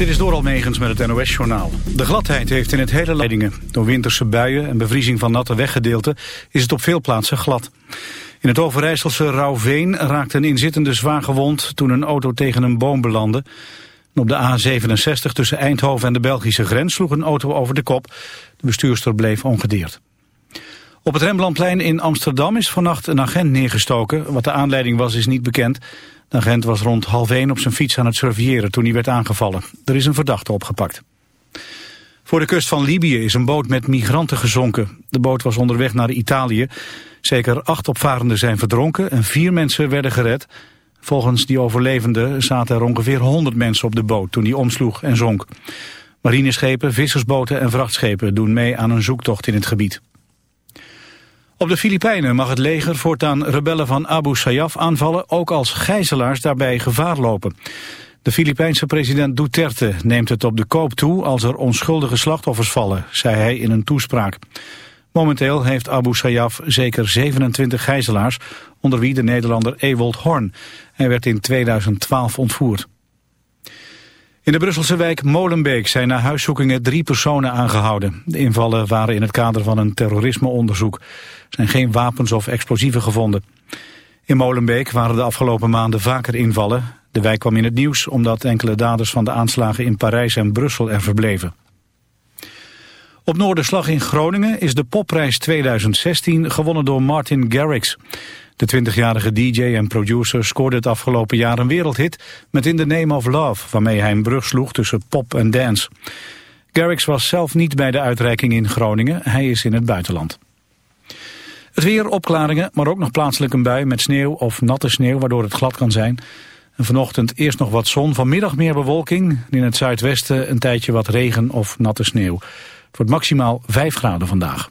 Dit is door Almegens met het NOS-journaal. De gladheid heeft in het hele leidingen. Door winterse buien en bevriezing van natte weggedeelten is het op veel plaatsen glad. In het Overijsselse Rauwveen raakte een inzittende zwaar gewond toen een auto tegen een boom belandde. op de A67 tussen Eindhoven en de Belgische grens sloeg een auto over de kop. De bestuurster bleef ongedeerd. Op het Rembrandtplein in Amsterdam is vannacht een agent neergestoken. Wat de aanleiding was is niet bekend. De agent was rond half één op zijn fiets aan het surveilleren toen hij werd aangevallen. Er is een verdachte opgepakt. Voor de kust van Libië is een boot met migranten gezonken. De boot was onderweg naar Italië. Zeker acht opvarenden zijn verdronken en vier mensen werden gered. Volgens die overlevenden zaten er ongeveer 100 mensen op de boot toen die omsloeg en zonk. Marineschepen, vissersboten en vrachtschepen doen mee aan een zoektocht in het gebied. Op de Filipijnen mag het leger voortaan rebellen van Abu Sayyaf aanvallen, ook als gijzelaars daarbij gevaar lopen. De Filipijnse president Duterte neemt het op de koop toe als er onschuldige slachtoffers vallen, zei hij in een toespraak. Momenteel heeft Abu Sayyaf zeker 27 gijzelaars, onder wie de Nederlander Ewold Horn. Hij werd in 2012 ontvoerd. In de Brusselse wijk Molenbeek zijn na huiszoekingen drie personen aangehouden. De invallen waren in het kader van een terrorismeonderzoek. Er zijn geen wapens of explosieven gevonden. In Molenbeek waren de afgelopen maanden vaker invallen. De wijk kwam in het nieuws omdat enkele daders van de aanslagen in Parijs en Brussel er verbleven. Op Noorderslag in Groningen is de popprijs 2016 gewonnen door Martin Garrix. De 20-jarige DJ en producer scoorde het afgelopen jaar een wereldhit met In the Name of Love, waarmee hij een brug sloeg tussen pop en dance. Garrix was zelf niet bij de uitreiking in Groningen, hij is in het buitenland. Het weer, opklaringen, maar ook nog plaatselijk een bui met sneeuw of natte sneeuw, waardoor het glad kan zijn. En vanochtend eerst nog wat zon, vanmiddag meer bewolking. In het zuidwesten een tijdje wat regen of natte sneeuw. Het wordt maximaal 5 graden vandaag.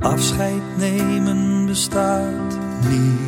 afscheid nemen bestaat niet.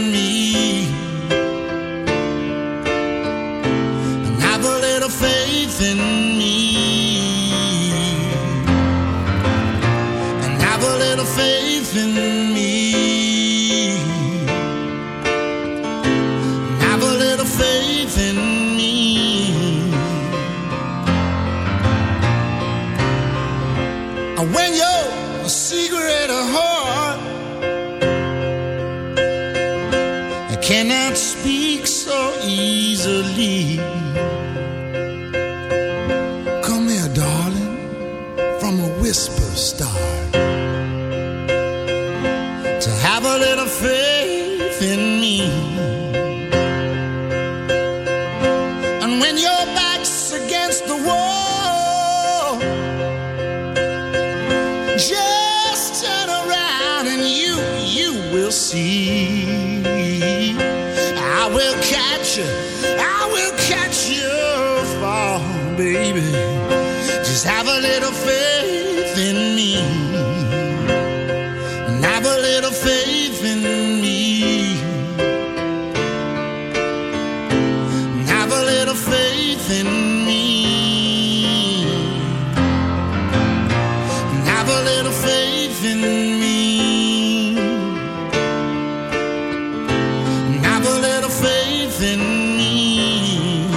faith me. Have a little faith in me.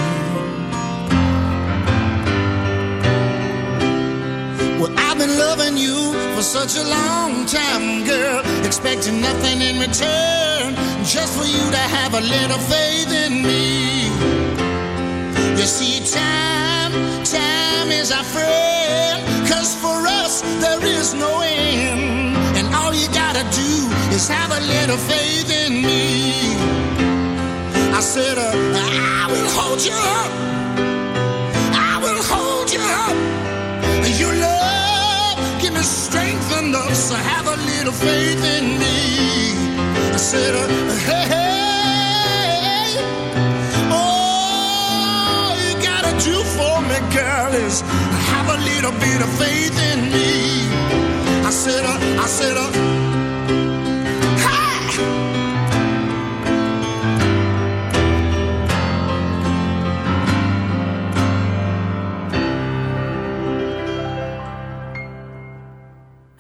Well, I've been loving you for such a long time, girl, expecting nothing in return, just for you to have a little faith in me. You see, time, time is our friend, cause for there is no end, and all you gotta do is have a little faith in me. I said, uh, I will hold you up. I will hold you up. Your love, give me strength enough to have a little faith in me. I said, uh, hey, hey, all you gotta do for me, girl, is little bit of faith in me. I said, uh, I said, uh!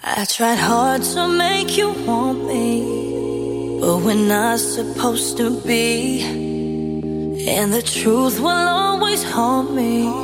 I tried hard to make you want me, but we're not supposed to be. And the truth will always haunt me,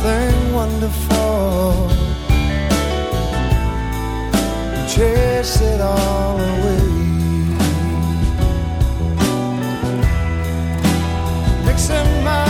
something wonderful. Chase it all away. Mixing my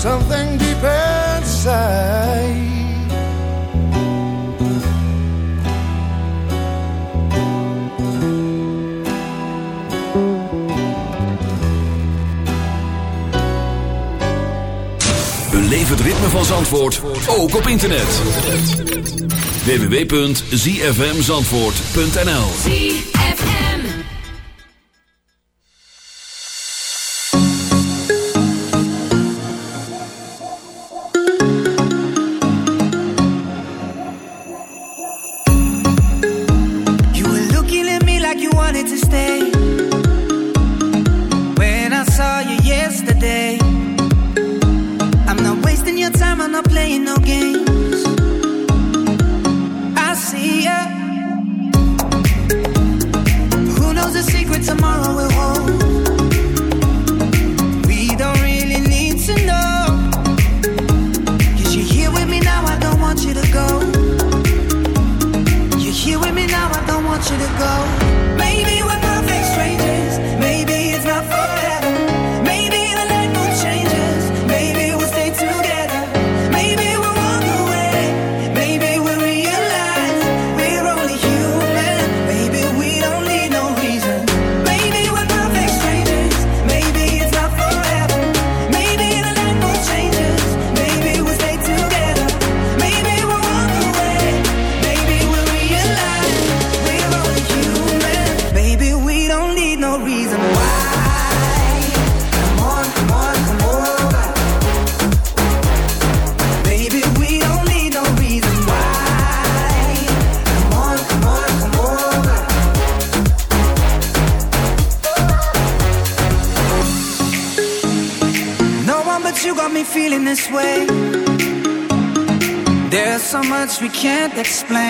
something leven het van Zandvoort ook op internet. www.zfmzandvoort.nl we can't explain.